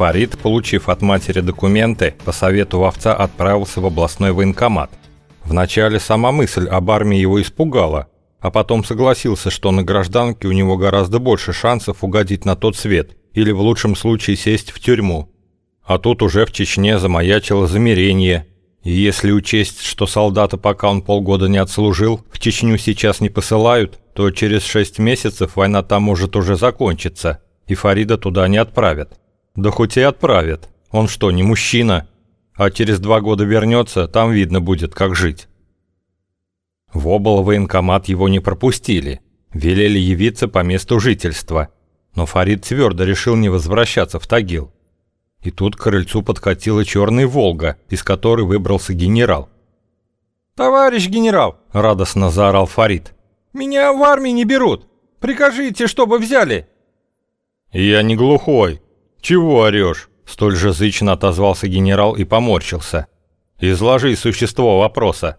Фарид, получив от матери документы, по совету вовца отправился в областной военкомат. Вначале сама мысль об армии его испугала, а потом согласился, что на гражданке у него гораздо больше шансов угодить на тот свет или в лучшем случае сесть в тюрьму. А тут уже в Чечне замаячило замерение, и если учесть, что солдата, пока он полгода не отслужил, в Чечню сейчас не посылают, то через шесть месяцев война там может уже закончиться, и Фарида туда не отправят. Да хоть и отправят. Он что, не мужчина? А через два года вернется, там видно будет, как жить. В обл военкомат его не пропустили. Велели явиться по месту жительства. Но Фарид твердо решил не возвращаться в Тагил. И тут к крыльцу подкатила черная «Волга», из которой выбрался генерал. «Товарищ генерал!» – радостно заорал Фарид. «Меня в армии не берут! Прикажите, чтобы взяли!» «Я не глухой!» «Чего орешь?» – столь же зычно отозвался генерал и поморщился. «Изложи существо вопроса».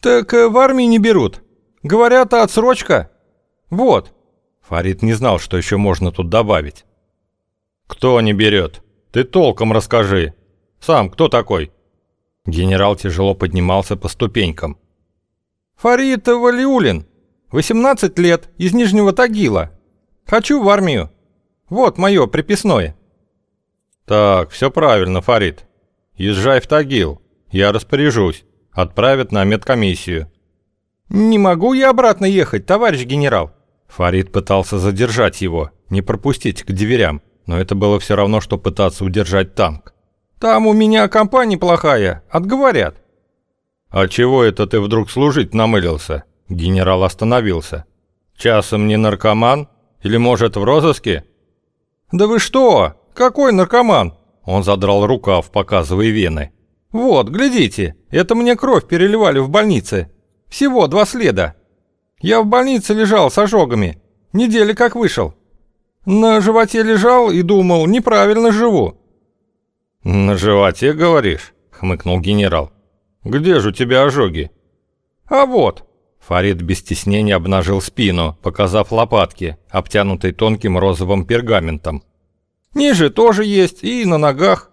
«Так э, в армии не берут. Говорят, отсрочка. Вот». Фарид не знал, что еще можно тут добавить. «Кто не берет? Ты толком расскажи. Сам кто такой?» Генерал тяжело поднимался по ступенькам. «Фарид Валиулин. 18 лет, из Нижнего Тагила. Хочу в армию. Вот мое приписное». «Так, все правильно, Фарид. Езжай в Тагил. Я распоряжусь. Отправят на медкомиссию». «Не могу я обратно ехать, товарищ генерал». Фарид пытался задержать его, не пропустить к дверям, но это было все равно, что пытаться удержать танк. «Там у меня компания плохая, отговорят». «А чего это ты вдруг служить намылился?» Генерал остановился. «Часом не наркоман? Или, может, в розыске?» «Да вы что? Какой наркоман?» Он задрал рукав, показывая вены. «Вот, глядите, это мне кровь переливали в больнице. Всего два следа. Я в больнице лежал с ожогами. Недели как вышел. На животе лежал и думал, неправильно живу». «На животе, говоришь?» — хмыкнул генерал. «Где же у тебя ожоги?» «А вот». Фарид без стеснения обнажил спину, показав лопатки, обтянутые тонким розовым пергаментом. «Ниже тоже есть, и на ногах».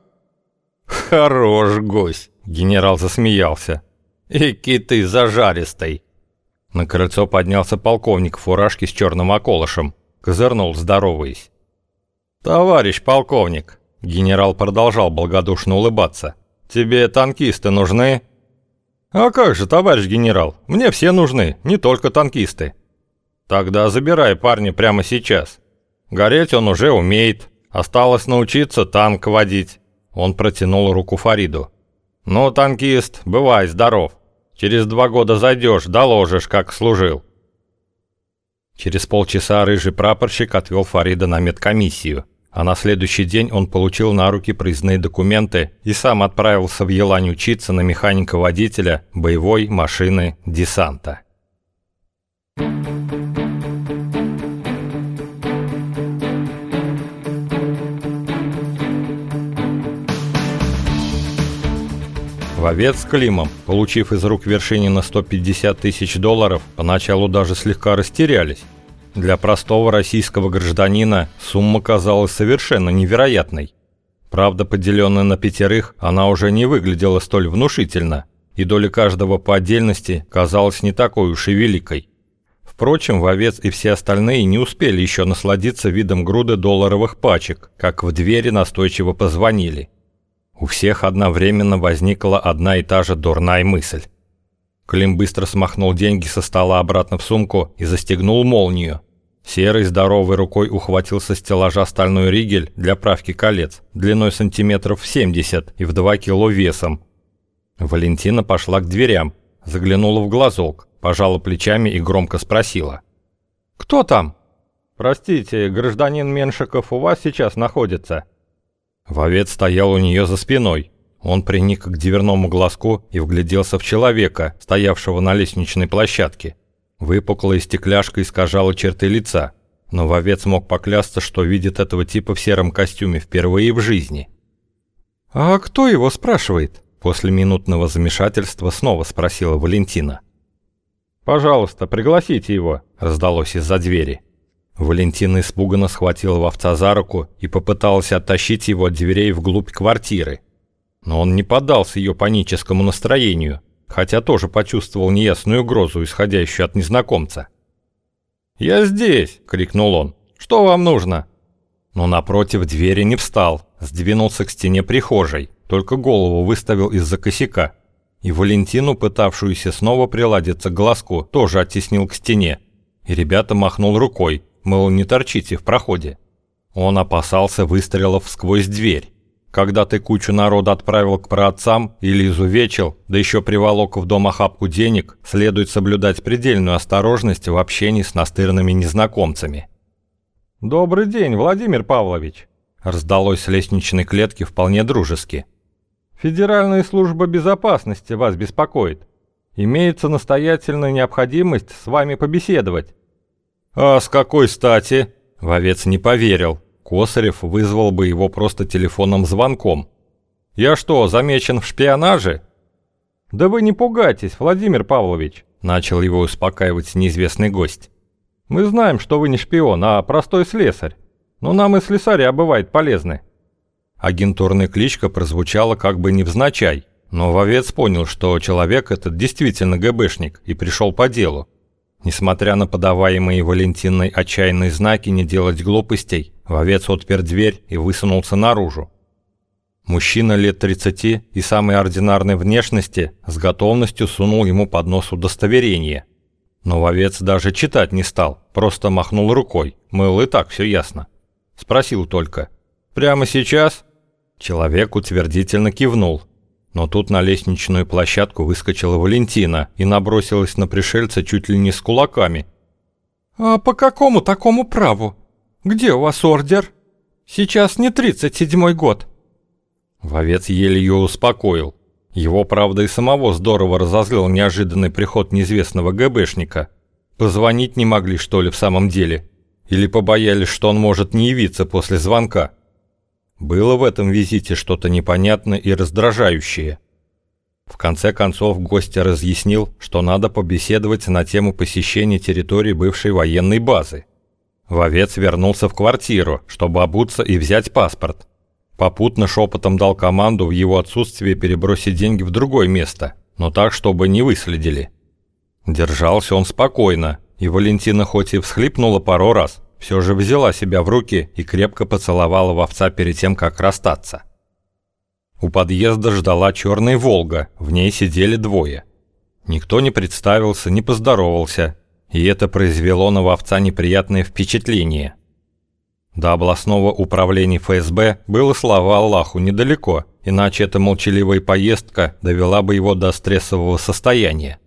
«Хорош гость!» — генерал засмеялся. «Эки ты зажаристый!» На крыльцо поднялся полковник в фуражке с черным околышем. Козырнул, здороваясь. «Товарищ полковник!» — генерал продолжал благодушно улыбаться. «Тебе танкисты нужны?» «А как же, товарищ генерал, мне все нужны, не только танкисты». «Тогда забирай парня прямо сейчас. Гореть он уже умеет, осталось научиться танк водить». Он протянул руку Фариду. «Ну, танкист, бывай здоров. Через два года зайдешь, доложишь, как служил». Через полчаса рыжий прапорщик отвел Фарида на медкомиссию а на следующий день он получил на руки проездные документы и сам отправился в Елань учиться на механика-водителя боевой машины десанта. Вовец с Климом, получив из рук Вершинина 150 тысяч долларов, поначалу даже слегка растерялись. Для простого российского гражданина сумма казалась совершенно невероятной. Правда, поделенная на пятерых, она уже не выглядела столь внушительно, и доля каждого по отдельности казалась не такой уж и великой. Впрочем, вовец и все остальные не успели еще насладиться видом груды долларовых пачек, как в двери настойчиво позвонили. У всех одновременно возникла одна и та же дурная мысль. Клим быстро смахнул деньги со стола обратно в сумку и застегнул молнию. Серый здоровой рукой ухватил со стеллажа стальной ригель для правки колец, длиной сантиметров 70 и в 2 кило весом. Валентина пошла к дверям, заглянула в глазок, пожала плечами и громко спросила. «Кто там?» «Простите, гражданин Меншиков у вас сейчас находится?» Вовец стоял у нее за спиной. Он приник к дверному глазку и вгляделся в человека, стоявшего на лестничной площадке. Выпуклая стекляшка искажала черты лица, но вовец мог поклясться, что видит этого типа в сером костюме впервые в жизни. «А кто его спрашивает?» После минутного замешательства снова спросила Валентина. «Пожалуйста, пригласите его», — раздалось из-за двери. Валентина испуганно схватила вовца за руку и попыталась оттащить его от дверей вглубь квартиры. Но он не поддался ее паническому настроению, хотя тоже почувствовал неясную угрозу, исходящую от незнакомца. «Я здесь!» — крикнул он. «Что вам нужно?» Но напротив двери не встал, сдвинулся к стене прихожей, только голову выставил из-за косяка. И Валентину, пытавшуюся снова приладиться к глазку, тоже оттеснил к стене. И ребята махнул рукой, мол, не торчите в проходе. Он опасался выстрелов сквозь дверь. Когда ты кучу народа отправил к праотцам или изувечил, да еще приволок в дом охапку денег, следует соблюдать предельную осторожность в общении с настырными незнакомцами. «Добрый день, Владимир Павлович!» раздалось с лестничной клетки вполне дружески. «Федеральная служба безопасности вас беспокоит. Имеется настоятельная необходимость с вами побеседовать». «А с какой стати?» Вовец не поверил. Косарев вызвал бы его просто телефонным звонком. «Я что, замечен в шпионаже?» «Да вы не пугайтесь, Владимир Павлович», — начал его успокаивать неизвестный гость. «Мы знаем, что вы не шпион, а простой слесарь. Но нам и слесаря бывает полезны». Агентурная кличка прозвучала как бы невзначай, но вовец понял, что человек этот действительно ГБшник и пришел по делу. Несмотря на подаваемые Валентиной отчаянные знаки не делать глупостей, вовец отпер дверь и высунулся наружу. Мужчина лет 30 и самой ординарной внешности с готовностью сунул ему под нос удостоверение. Но вовец даже читать не стал, просто махнул рукой, мыл и так все ясно. Спросил только «Прямо сейчас?» Человек утвердительно кивнул, но тут на лестничную площадку выскочила Валентина и набросилась на пришельца чуть ли не с кулаками. «А по какому такому праву? Где у вас ордер? Сейчас не тридцать седьмой год». Вовец еле ее успокоил. Его, правда, и самого здорово разозлил неожиданный приход неизвестного ГБшника. Позвонить не могли, что ли, в самом деле? Или побоялись, что он может не явиться после звонка? Было в этом визите что-то непонятное и раздражающее. В конце концов гость разъяснил, что надо побеседовать на тему посещения территории бывшей военной базы. Вовец вернулся в квартиру, чтобы обуться и взять паспорт. Попутно шепотом дал команду в его отсутствие перебросить деньги в другое место, но так, чтобы не выследили. Держался он спокойно, и Валентина хоть и всхлипнула пару раз, все же взяла себя в руки и крепко поцеловала вовца перед тем, как расстаться. У подъезда ждала черная «Волга», в ней сидели двое. Никто не представился, не поздоровался, и это произвело на вовца неприятное впечатление. До областного управления ФСБ было, слава Аллаху, недалеко, иначе эта молчаливая поездка довела бы его до стрессового состояния.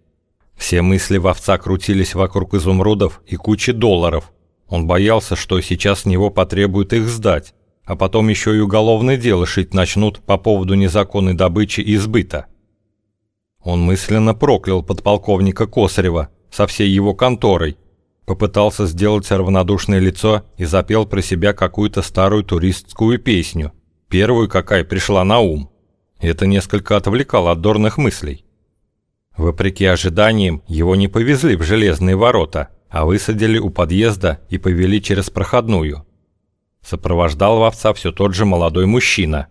Все мысли вовца крутились вокруг изумрудов и кучи долларов, он боялся, что сейчас с него потребуют их сдать, а потом еще и уголовное дело шить начнут по поводу незаконной добычи и сбыта. Он мысленно проклял подполковника Косарева со всей его конторой, попытался сделать равнодушное лицо и запел про себя какую-то старую туристскую песню, первую, какая пришла на ум. Это несколько отвлекало от дурных мыслей. Вопреки ожиданиям, его не повезли в железные ворота – а высадили у подъезда и повели через проходную. Сопровождал вовца все тот же молодой мужчина.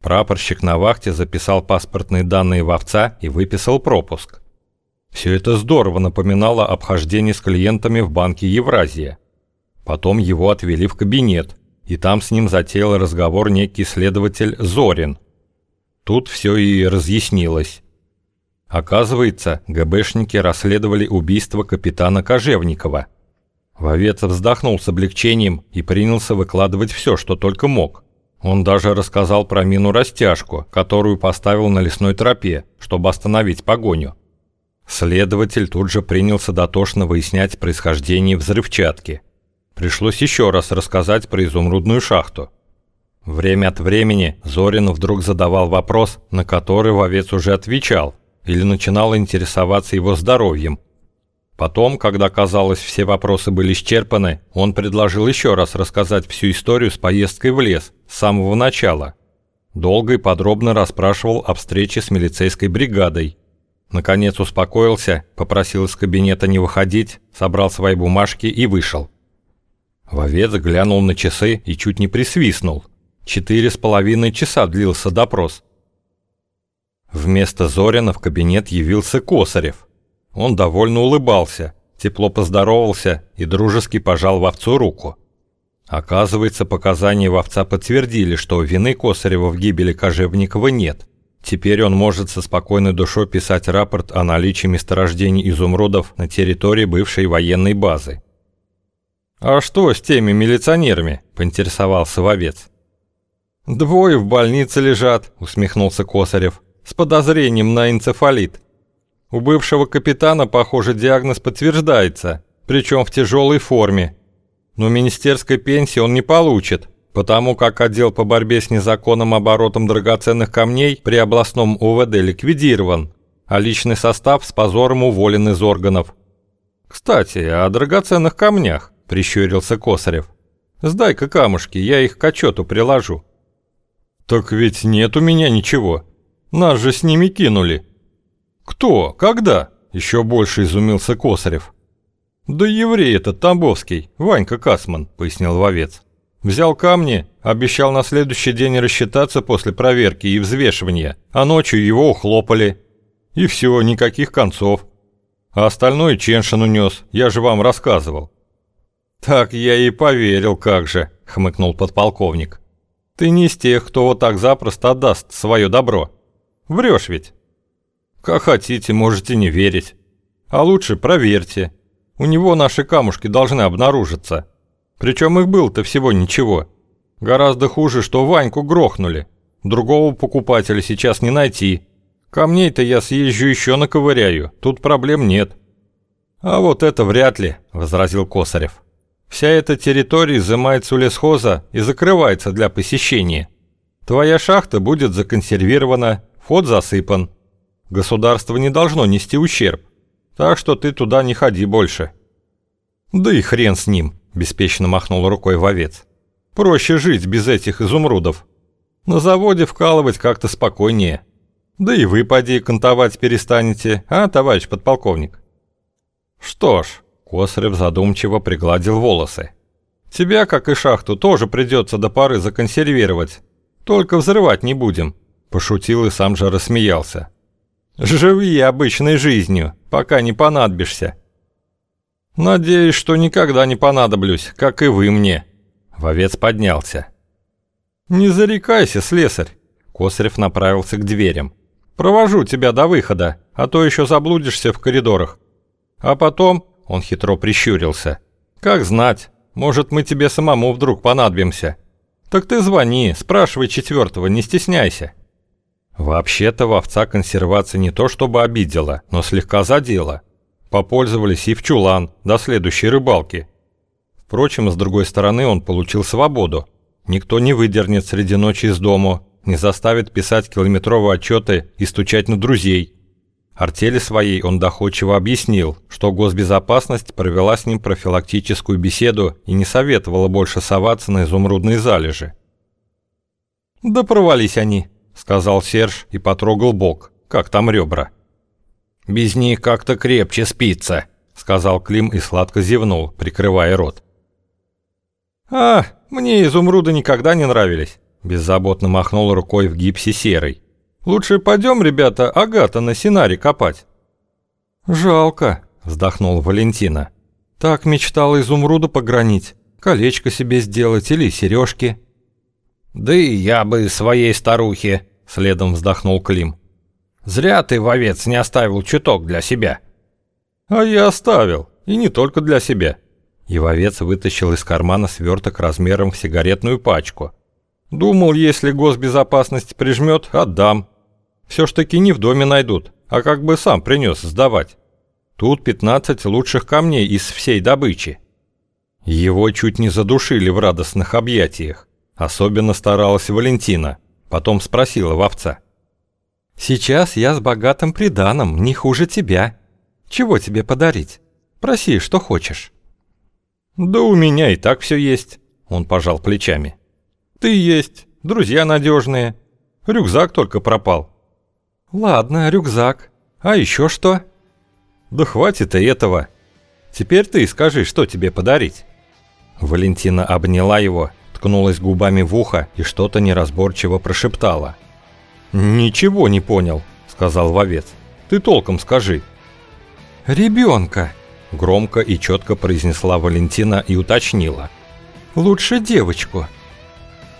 Прапорщик на вахте записал паспортные данные вовца и выписал пропуск. Все это здорово напоминало обхождение с клиентами в банке Евразия. Потом его отвели в кабинет, и там с ним затеял разговор некий следователь Зорин. Тут все и разъяснилось. Оказывается, ГБшники расследовали убийство капитана Кожевникова. Вовец вздохнул с облегчением и принялся выкладывать все, что только мог. Он даже рассказал про мину-растяжку, которую поставил на лесной тропе, чтобы остановить погоню. Следователь тут же принялся дотошно выяснять происхождение взрывчатки. Пришлось еще раз рассказать про изумрудную шахту. Время от времени Зорин вдруг задавал вопрос, на который вовец уже отвечал – или начинала интересоваться его здоровьем. Потом, когда, казалось, все вопросы были исчерпаны, он предложил еще раз рассказать всю историю с поездкой в лес с самого начала. Долго и подробно расспрашивал о встрече с милицейской бригадой. Наконец успокоился, попросил из кабинета не выходить, собрал свои бумажки и вышел. Вовец глянул на часы и чуть не присвистнул. Четыре с половиной часа длился допрос. Вместо Зорина в кабинет явился Косарев. Он довольно улыбался, тепло поздоровался и дружески пожал вовцу руку. Оказывается, показания вовца подтвердили, что вины Косарева в гибели Кожевникова нет. Теперь он может со спокойной душой писать рапорт о наличии месторождений изумрудов на территории бывшей военной базы. «А что с теми милиционерами?» – поинтересовался вовец. «Двое в больнице лежат», – усмехнулся Косарев, – «с подозрением на энцефалит. У бывшего капитана, похоже, диагноз подтверждается, причем в тяжелой форме. Но министерской пенсии он не получит, потому как отдел по борьбе с незаконным оборотом драгоценных камней при областном УВД ликвидирован, а личный состав с позором уволен из органов. «Кстати, о драгоценных камнях», – прищурился Косарев. «Сдай-ка камушки, я их к отчету приложу». «Так ведь нет у меня ничего. Нас же с ними кинули». «Кто? Когда?» – еще больше изумился Косарев. «Да еврей этот Тамбовский, Ванька Касман», – пояснил вовец. «Взял камни, обещал на следующий день рассчитаться после проверки и взвешивания, а ночью его ухлопали. И все, никаких концов. А остальное Ченшин унес, я же вам рассказывал». «Так я и поверил, как же», – хмыкнул подполковник. «Ты не из тех, кто вот так запросто отдаст свое добро. Врешь ведь?» Как хотите, можете не верить. А лучше проверьте. У него наши камушки должны обнаружиться. Причем их было-то всего ничего. Гораздо хуже, что Ваньку грохнули. Другого покупателя сейчас не найти. Камней-то я съезжу еще наковыряю, тут проблем нет. А вот это вряд ли, возразил Косарев. Вся эта территория изымается у лесхоза и закрывается для посещения. Твоя шахта будет законсервирована, вход засыпан. Государство не должно нести ущерб, так что ты туда не ходи больше». «Да и хрен с ним», – беспечно махнул рукой вовец. «Проще жить без этих изумрудов. На заводе вкалывать как-то спокойнее. Да и вы, поди, кантовать перестанете, а, товарищ подполковник?» «Что ж», – Косарев задумчиво пригладил волосы. «Тебя, как и шахту, тоже придется до поры законсервировать. Только взрывать не будем», – пошутил и сам же рассмеялся. Живи обычной жизнью, пока не понадобишься. Надеюсь, что никогда не понадоблюсь, как и вы мне. Вовец поднялся. Не зарекайся, слесарь. Косарев направился к дверям. Провожу тебя до выхода, а то еще заблудишься в коридорах. А потом, он хитро прищурился. Как знать, может мы тебе самому вдруг понадобимся. Так ты звони, спрашивай четвертого, не стесняйся. Вообще-то вовца консервация не то чтобы обидела, но слегка задела. Попользовались и в чулан до следующей рыбалки. Впрочем, с другой стороны он получил свободу. Никто не выдернет среди ночи из дому, не заставит писать километровые отчеты и стучать на друзей. Артели своей он доходчиво объяснил, что госбезопасность провела с ним профилактическую беседу и не советовала больше соваться на изумрудные залежи. «Да провались они», сказал Серж и потрогал бок, как там ребра. «Без них как-то крепче спится», — сказал Клим и сладко зевнул, прикрывая рот. «А, мне изумруды никогда не нравились», — беззаботно махнул рукой в гипсе серый. «Лучше пойдем, ребята, агата на Синаре копать». «Жалко», — вздохнул Валентина. «Так мечтала изумруда погранить, колечко себе сделать или сережки». «Да и я бы своей старухе», — следом вздохнул Клим. «Зря ты, вовец, не оставил чуток для себя». «А я оставил, и не только для себя». И вовец вытащил из кармана сверток размером в сигаретную пачку. «Думал, если госбезопасность прижмет, отдам. Все ж таки не в доме найдут, а как бы сам принес сдавать. Тут 15 лучших камней из всей добычи». Его чуть не задушили в радостных объятиях. Особенно старалась Валентина. Потом спросила вовца. «Сейчас я с богатым приданым, не хуже тебя. Чего тебе подарить? Проси, что хочешь». «Да у меня и так все есть», — он пожал плечами. «Ты есть, друзья надежные. Рюкзак только пропал». «Ладно, рюкзак. А еще что?» «Да хватит и этого. Теперь ты скажи, что тебе подарить». Валентина обняла его, ткнулась губами в ухо и что-то неразборчиво прошептала. «Ничего не понял», — сказал вовец. «Ты толком скажи». «Ребенка», — громко и четко произнесла Валентина и уточнила. «Лучше девочку».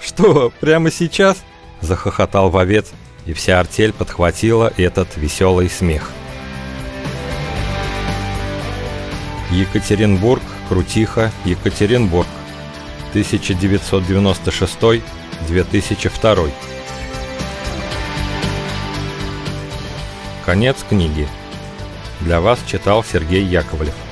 «Что, прямо сейчас?» — захохотал вовец, и вся артель подхватила этот веселый смех. Екатеринбург, Крутиха, Екатеринбург. 1996-2002. Конец книги. Для вас читал Сергей Яковлев.